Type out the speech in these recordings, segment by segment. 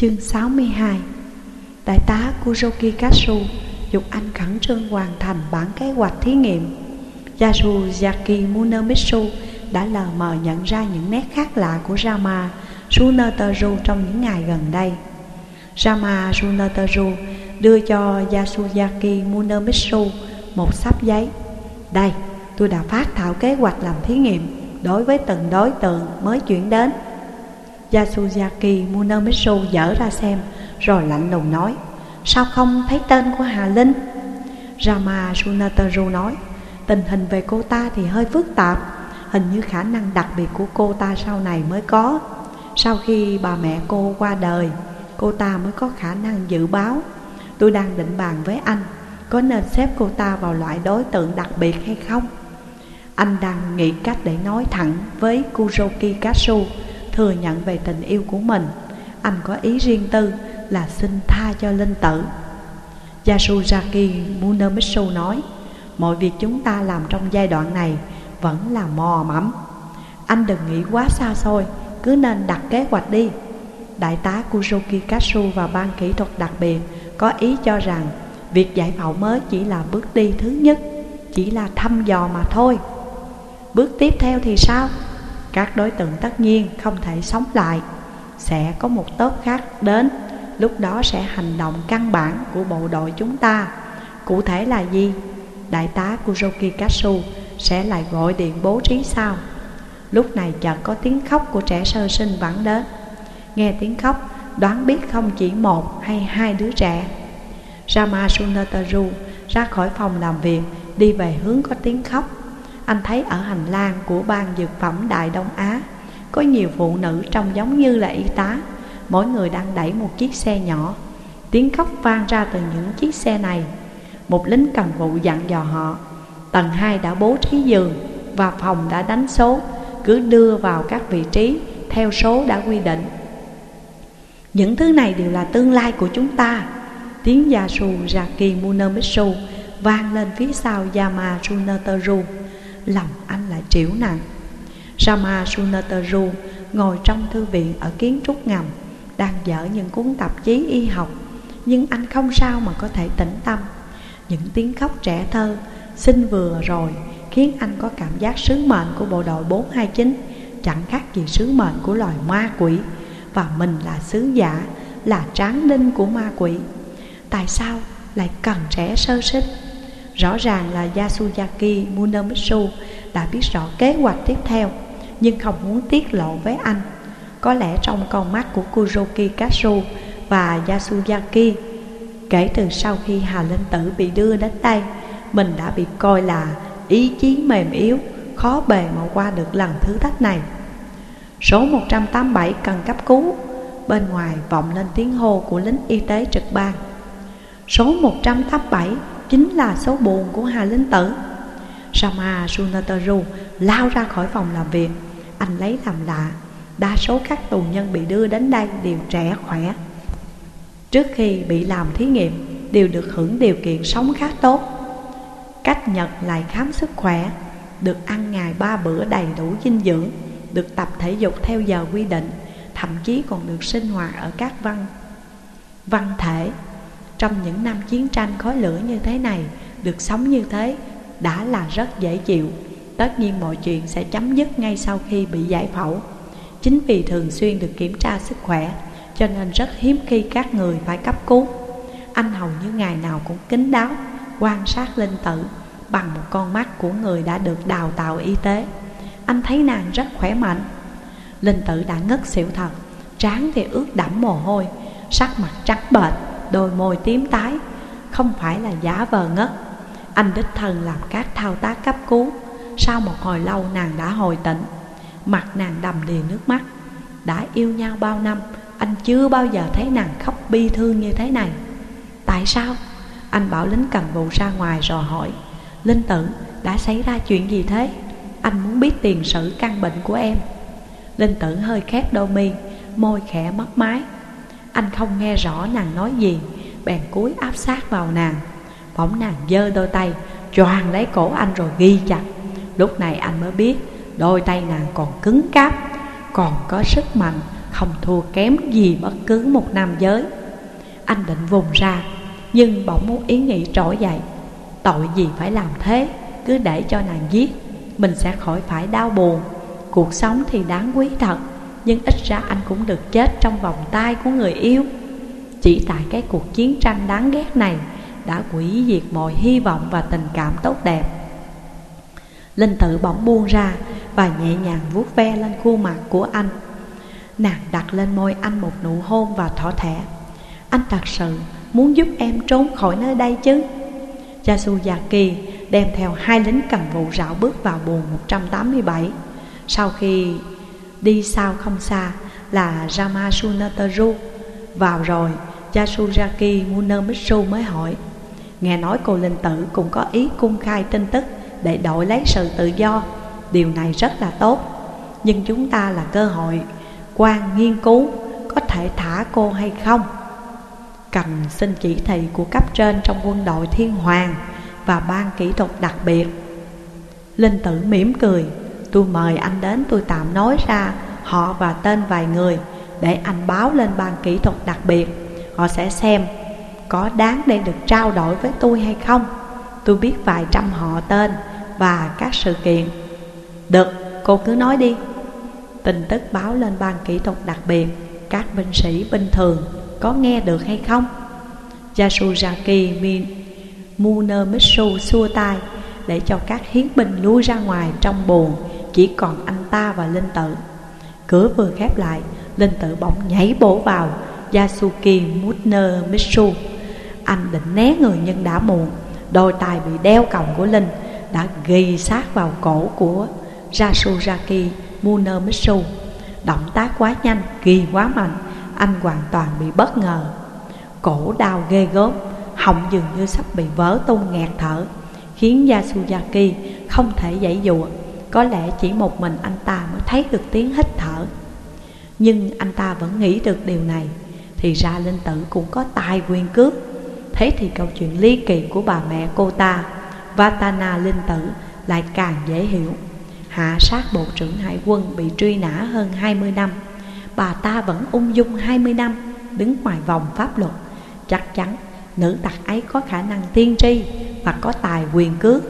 Chương 62 Đại tá Kuroki Katsu dục anh khẩn trương hoàn thành bản kế hoạch thí nghiệm. Yasuyaki Munemitsu đã lờ mờ nhận ra những nét khác lạ của Rama Suneteru trong những ngày gần đây. Rama Suneteru đưa cho Yasuyaki Munemitsu một sắp giấy. Đây, tôi đã phát thảo kế hoạch làm thí nghiệm đối với từng đối tượng mới chuyển đến. Yasuyaki Munemitsu dở ra xem, Rồi lạnh lùng nói, Sao không thấy tên của Hà Linh? Rama Sunataru nói, Tình hình về cô ta thì hơi phức tạp, Hình như khả năng đặc biệt của cô ta sau này mới có. Sau khi bà mẹ cô qua đời, Cô ta mới có khả năng dự báo. Tôi đang định bàn với anh, Có nên xếp cô ta vào loại đối tượng đặc biệt hay không? Anh đang nghĩ cách để nói thẳng với Kuroki Katsu Thừa nhận về tình yêu của mình. Anh có ý riêng tư là xin tha cho linh tử. Yasuzaki Munemitsu nói Mọi việc chúng ta làm trong giai đoạn này vẫn là mò mẫm. Anh đừng nghĩ quá xa xôi, cứ nên đặt kế hoạch đi. Đại tá Kuzuki Katsu và ban kỹ thuật đặc biệt có ý cho rằng Việc giải phẫu mới chỉ là bước đi thứ nhất Chỉ là thăm dò mà thôi. Bước tiếp theo thì sao? Các đối tượng tất nhiên không thể sống lại. Sẽ có một tớp khác đến. Lúc đó sẽ hành động căn bản của bộ đội chúng ta. Cụ thể là gì? Đại tá Kuroki Katsu sẽ lại gọi điện bố trí sau Lúc này chợt có tiếng khóc của trẻ sơ sinh vẳng đến. Nghe tiếng khóc, đoán biết không chỉ một hay hai đứa trẻ. Rama Sunataru ra khỏi phòng làm việc, Đi về hướng có tiếng khóc. Anh thấy ở hành lang của ban dược phẩm Đại Đông Á, Có nhiều phụ nữ trông giống như là y tá. Mỗi người đang đẩy một chiếc xe nhỏ. Tiếng khóc vang ra từ những chiếc xe này. Một lính cần vụ dặn dò họ, Tầng 2 đã bố trí giường Và phòng đã đánh số, Cứ đưa vào các vị trí Theo số đã quy định. Những thứ này đều là tương lai của chúng ta, Tiếng Yasu Raki Munemitsu Vang lên phía sau Yama Suneteru Lòng anh lại triểu nặng Rama Sunataru ngồi trong thư viện ở kiến trúc ngầm, đang dở những cuốn tạp chí y học. Nhưng anh không sao mà có thể tĩnh tâm. Những tiếng khóc trẻ thơ Sinh vừa rồi Khiến anh có cảm giác sứ mệnh của bộ đội 429 Chẳng khác gì sứ mệnh của loài ma quỷ. Và mình là sứ giả, Là tráng đinh của ma quỷ. Tại sao lại cần trẻ sơ sinh? Rõ ràng là Yasuyaki Munemitsu đã biết rõ kế hoạch tiếp theo, Nhưng không muốn tiết lộ với anh. Có lẽ trong con mắt của Kuroki Katsu và Yasuyaki, Kể từ sau khi Hà Linh Tử bị đưa đến đây Mình đã bị coi là ý chí mềm yếu, Khó bề mà qua được lần thử thách này. Số 187 cần cấp cứu, Bên ngoài vọng lên tiếng hô của lính y tế trực ban. Số 187 chính là số buồn của Hà Linh Tử. Sama Sunataru lao ra khỏi phòng làm việc. Anh lấy làm lạ, Đa số các tù nhân bị đưa đến đây đều trẻ khỏe. Trước khi bị làm thí nghiệm, Đều được hưởng điều kiện sống khá tốt. Cách Nhật lại khám sức khỏe, Được ăn ngày ba bữa đầy đủ dinh dưỡng, Được tập thể dục theo giờ quy định, Thậm chí còn được sinh hoạt ở các văn văn thể. Trong những năm chiến tranh khói lửa như thế này, Được sống như thế đã là rất dễ chịu. Tất nhiên mọi chuyện sẽ chấm dứt ngay sau khi bị giải phẫu. Chính vì thường xuyên được kiểm tra sức khỏe, Cho nên rất hiếm khi các người phải cấp cứu. Anh hầu như ngày nào cũng kính đáo, Quan sát linh tử Bằng một con mắt của người đã được đào tạo y tế. Anh thấy nàng rất khỏe mạnh. Linh tử đã ngất xỉu thật, Trán thì ướt đẫm mồ hôi, Sắc mặt trắng bệch. Đôi môi tím tái. Không phải là giả vờ ngất. Anh đích thân làm các thao tác cấp cứu. Sau một hồi lâu nàng đã hồi tỉnh. Mặt nàng đầm đìa nước mắt. Đã yêu nhau bao năm, Anh chưa bao giờ thấy nàng khóc bi thương như thế này. Tại sao? Anh bảo lính cầm vụ ra ngoài rồi hỏi. Linh tử đã xảy ra chuyện gì thế? Anh muốn biết tiền sử căn bệnh của em. Linh tử hơi khép đôi mi, Môi khẽ mất mái anh không nghe rõ nàng nói gì. Bèn cúi áp sát vào nàng. Bỗng nàng giơ đôi tay, Choàng lấy cổ anh rồi ghi chặt. Lúc này anh mới biết, Đôi tay nàng còn cứng cáp, Còn có sức mạnh, Không thua kém gì bất cứ một nam giới. Anh định vùng ra, Nhưng bỗng một ý nghĩ trỗi dậy. Tội gì phải làm thế? Cứ để cho nàng giết, Mình sẽ khỏi phải đau buồn. Cuộc sống thì đáng quý thật. Nhưng ít ra anh cũng được chết trong vòng tay của người yêu. Chỉ tại cái cuộc chiến tranh đáng ghét này Đã quỷ diệt mọi hy vọng và tình cảm tốt đẹp. Linh tự bỗng buông ra Và nhẹ nhàng vuốt ve lên khuôn mặt của anh. Nàng đặt lên môi anh một nụ hôn và thỏ thẻ. Anh thật sự muốn giúp em trốn khỏi nơi đây chứ? Yasuyaki đem theo hai lính cầm vụ rảo bước vào buồng 187 Sau khi đi sau không xa, là Ramasunateru Vào rồi, Yasuraki Munemitsu mới hỏi, Nghe nói cô linh tử cũng có ý cung khai tin tức Để đổi lấy sự tự do. Điều này rất là tốt. Nhưng chúng ta là cơ hội quan nghiên cứu Có thể thả cô hay không? Cần xin chỉ thị của cấp trên trong quân đội thiên hoàng Và ban kỹ thuật đặc biệt. Linh tử mỉm cười Tôi mời anh đến tôi tạm nói ra họ và tên vài người Để anh báo lên ban kỹ thuật đặc biệt. Họ sẽ xem có đáng để được trao đổi với tôi hay không. Tôi biết vài trăm họ tên và các sự kiện. Được, cô cứ nói đi. Tin tức báo lên ban kỹ thuật đặc biệt Các binh sĩ bình thường có nghe được hay không? Yasuzaki Min Munemitsu xua tay Để cho các hiến binh lui ra ngoài trong buồn chỉ còn anh ta và Linh Tử Cửa vừa khép lại Linh Tử bỗng nhảy bổ vào. Yasuki Munemitsu Anh định né người nhưng đã muộn. Đôi tay bị đeo còng của Linh Đã ghi sát vào cổ của Yasuzaki Munemitsu Động tác quá nhanh, kỳ quá mạnh Anh hoàn toàn bị bất ngờ. Cổ đau ghê gớm Họng dường như sắp bị vỡ tung nghẹt thở Khiến Yasuyaki không thể dãy dụa. Có lẽ chỉ một mình anh ta mới thấy được tiếng hít thở. Nhưng anh ta vẫn nghĩ được điều này, Thì ra linh tử cũng có tài quyền cướp Thế thì câu chuyện ly kỳ của bà mẹ cô ta, Vatana linh tử, lại càng dễ hiểu. Hạ sát bộ trưởng hải quân bị truy nã hơn 20 năm, Bà ta vẫn ung dung 20 năm, Đứng ngoài vòng pháp luật. Chắc chắn nữ tặc ấy có khả năng tiên tri Và có tài quyền cước.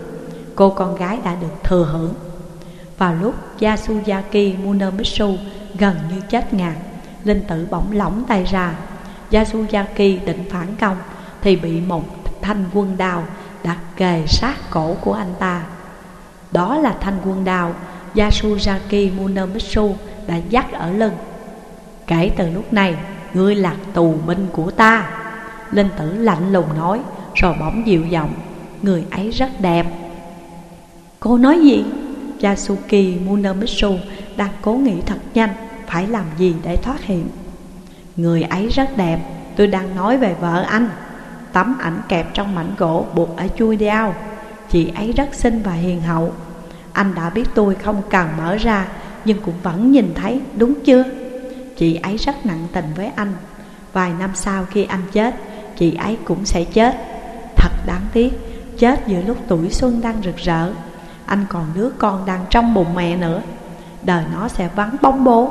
Cô con gái đã được thừa hưởng. Vào lúc Yasuyaki Munemitsu gần như chết ngạt, Linh tử bỗng lỏng tay ra. Yasuyaki định phản công Thì bị một thanh quân đao đã kề sát cổ của anh ta. Đó là thanh quân đào Yasuyaki Munemitsu đã dắt ở lưng. Kể từ lúc này, Ngươi là tù binh của ta. Linh tử lạnh lùng nói, Rồi bỗng dịu giọng, Người ấy rất đẹp. Cô nói gì? Yasuki Munemitsu đang cố nghĩ thật nhanh, Phải làm gì để thoát hiểm. Người ấy rất đẹp, Tôi đang nói về vợ anh. Tấm ảnh kẹp trong mảnh gỗ buộc ở chui đeo. Chị ấy rất xinh và hiền hậu. Anh đã biết tôi không cần mở ra, Nhưng cũng vẫn nhìn thấy, đúng chưa? Chị ấy rất nặng tình với anh. Vài năm sau khi anh chết, Chị ấy cũng sẽ chết. Thật đáng tiếc, Chết giữa lúc tuổi xuân đang rực rỡ. Anh còn đứa con đang trong bụng mẹ nữa. Đời nó sẽ vắng bóng bố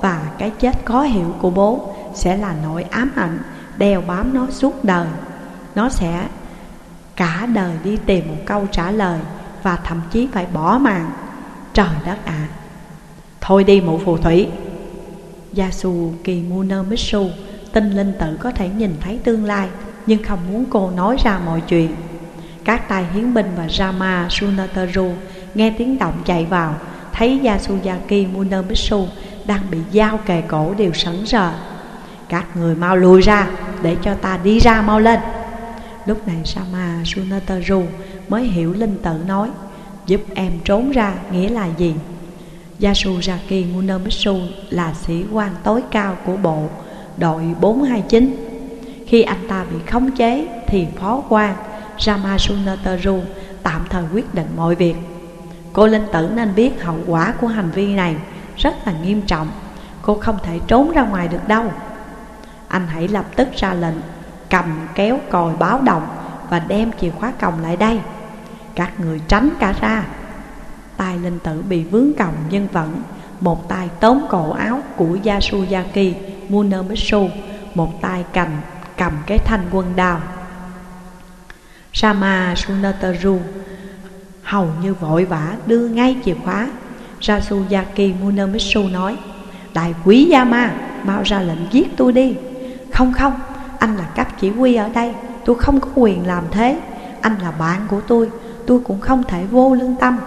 Và cái chết khó hiểu của bố Sẽ là nỗi ám ảnh Đeo bám nó suốt đời. Nó sẽ Cả đời đi tìm một câu trả lời Và thậm chí phải bỏ mạng. Trời đất ạ. À. Thôi đi mụ phù thủy. Yasu Kimuno Mitsu Tinh linh tử có thể nhìn thấy tương lai, Nhưng không muốn cô nói ra mọi chuyện. Các tài hiến binh và Rama Sunataru. Nghe tiếng động chạy vào, Thấy Yasuyaki Munemitsu Đang bị dao kề cổ đều sẵn sờ. Các người mau lùi ra, Để cho ta đi ra mau lên. Lúc này Sama Sunataru mới hiểu linh tử nói, Giúp em trốn ra nghĩa là gì? Yasuzaki Munemitsu là sĩ quan tối cao của bộ đội 429 Khi anh ta bị khống chế thì phó quan Ramasunataru tạm thời quyết định mọi việc. Cô linh tử nên biết hậu quả của hành vi này rất là nghiêm trọng. Cô không thể trốn ra ngoài được đâu. Anh hãy lập tức ra lệnh cầm kéo còi báo động và đem chìa khóa còng lại đây. Các người tránh cả ra. Tài linh tử bị vướng còng nhưng vẫn. Một tay tóm cổ áo của Yasuyaki Munemitsu Một tay cầm, cầm cái thanh quân đao. Sama Sunataru hầu như vội vã đưa ngay chìa khóa. Rasuyaki Munemitsu nói Đại quý Yama, mau ra lệnh giết tôi đi. Không không, anh là cấp chỉ huy ở đây Tôi không có quyền làm thế. Anh là bạn của tôi Tôi cũng không thể vô lương tâm.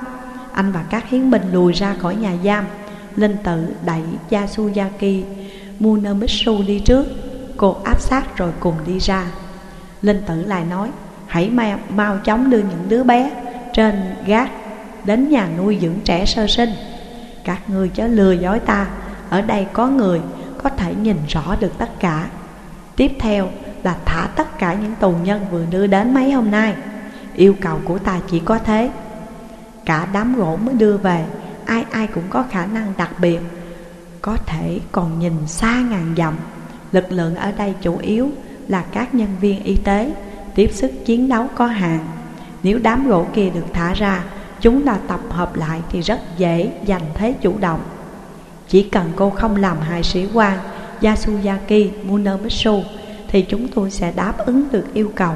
Anh và các hiến binh lùi ra khỏi nhà giam Linh tự đẩy Yasuyaki Munemitsu đi trước. Cô áp sát rồi cùng đi ra. Linh tử lại nói Hãy mau, mau chóng đưa những đứa bé Trên gác Đến nhà nuôi dưỡng trẻ sơ sinh. Các người chớ lừa dối ta. Ở đây có người Có thể nhìn rõ được tất cả. Tiếp theo là thả tất cả những tù nhân vừa đưa đến mấy hôm nay. Yêu cầu của ta chỉ có thế. Cả đám gỗ mới đưa về Ai ai cũng có khả năng đặc biệt. Có thể còn nhìn xa ngàn dặm. Lực lượng ở đây chủ yếu là các nhân viên y tế Tiếp sức chiến đấu có hạn. Nếu đám gỗ kia được thả ra, Chúng ta tập hợp lại thì rất dễ giành thế chủ động. Chỉ cần cô không làm hại sĩ quan Yasuyaki Munemitsu Thì chúng tôi sẽ đáp ứng được yêu cầu.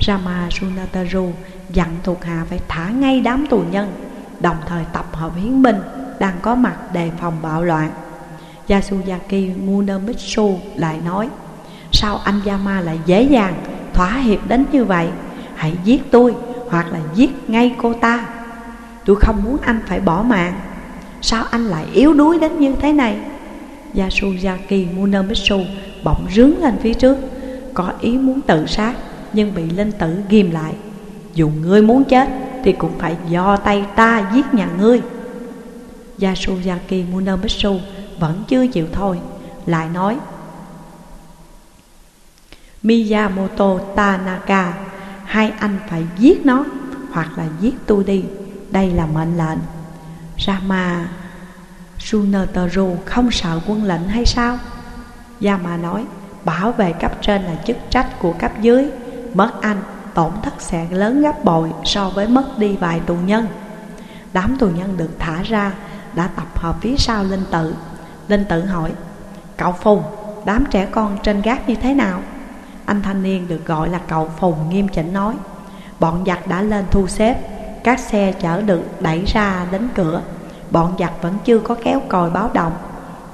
Rama Sunataru dặn thuộc hạ phải thả ngay đám tù nhân, Đồng thời tập hợp hiến binh đang có mặt đề phòng bạo loạn. Yasuyaki Munemitsu lại nói, Sao anh Yama lại dễ dàng thỏa hiệp đến như vậy, Hãy giết tôi hoặc là giết ngay cô ta. Tôi không muốn anh phải bỏ mạng. Sao anh lại yếu đuối đến như thế này? Yasuyaki Munemitsu bỗng rướng lên phía trước, Có ý muốn tự sát Nhưng bị linh tử ghim lại. Dù ngươi muốn chết Thì cũng phải do tay ta giết nhà ngươi. Yasuyaki Munemitsu vẫn chưa chịu thôi, Lại nói Miyamoto Tanaka. Hai anh phải giết nó, Hoặc là giết tôi đi. Đây là mệnh lệnh. Rama Sunetaru không sợ quân lệnh hay sao? Yama nói, Bảo vệ cấp trên là chức trách của cấp dưới. Mất anh, tổn thất sẽ lớn gấp bội So với mất đi vài tù nhân. Đám tù nhân được thả ra, Đã tập hợp phía sau Linh Tự Linh Tự hỏi, Cậu Phùng, Đám trẻ con trên gác như thế nào? Anh thanh niên được gọi là cậu Phùng nghiêm chỉnh nói. Bọn giặc đã lên thu xếp Các xe chở được đẩy ra đến cửa. Bọn giặc vẫn chưa có kéo còi báo động.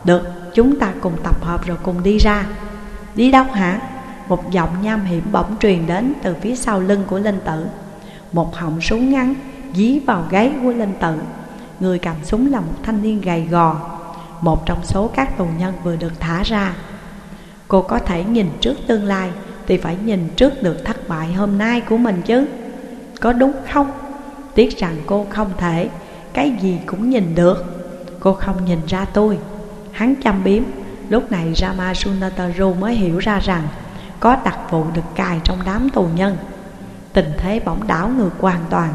Được, chúng ta cùng tập hợp rồi cùng đi ra. Đi đâu hả? Một giọng nham hiểm bỗng truyền đến từ phía sau lưng của Linh Tử. Một họng súng ngắn dí vào gáy của Linh Tử. Người cầm súng là một thanh niên gầy gò Một trong số các tù nhân vừa được thả ra. Cô có thể nhìn trước tương lai. Thì phải nhìn trước được thất bại hôm nay của mình chứ. Có đúng không? Tiếc rằng cô không thể. Cái gì cũng nhìn được. Cô không nhìn ra tôi. Hắn chăm biếm. Lúc này Rama Sunataru mới hiểu ra rằng Có đặc vụ được cài trong đám tù nhân. Tình thế bỗng đảo ngược hoàn toàn.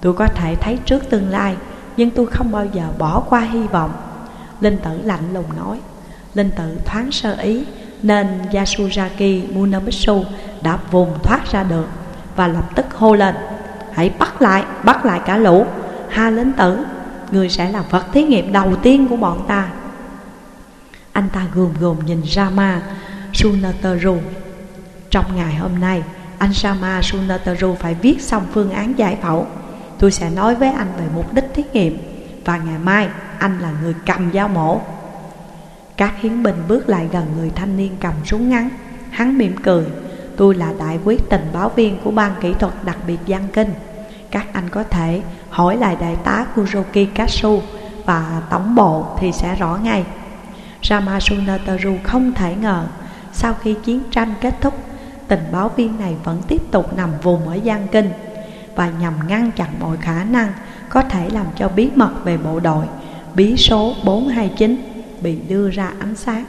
Tôi có thể thấy trước tương lai, Nhưng tôi không bao giờ bỏ qua hy vọng. Linh tử lạnh lùng nói. Linh tử thoáng sơ ý. Nên Yasuzaki Munamitsu đã vùng thoát ra được Và lập tức hô lên Hãy bắt lại, bắt lại cả lũ. Ha lính tử Người sẽ là vật thí nghiệm đầu tiên của bọn ta. Anh ta gườm gườm nhìn Rama Sunataru. Trong ngày hôm nay Anh Rama Sunataru phải viết xong phương án giải phẫu. Tôi sẽ nói với anh về mục đích thí nghiệm Và ngày mai anh là người cầm dao mổ các hiến binh bước lại gần người thanh niên cầm súng ngắn. Hắn mỉm cười. Tôi là đại quyết tình báo viên của ban kỹ thuật đặc biệt Giang Kinh. Các anh có thể hỏi lại đại tá Kuroki Katsu Và tổng bộ thì sẽ rõ ngay. Ramasunataru không thể ngờ, Sau khi chiến tranh kết thúc, Tình báo viên này vẫn tiếp tục nằm vùng ở Giang Kinh Và nhằm ngăn chặn mọi khả năng Có thể làm cho bí mật về bộ đội, Bí số 429 bị đưa ra ánh sáng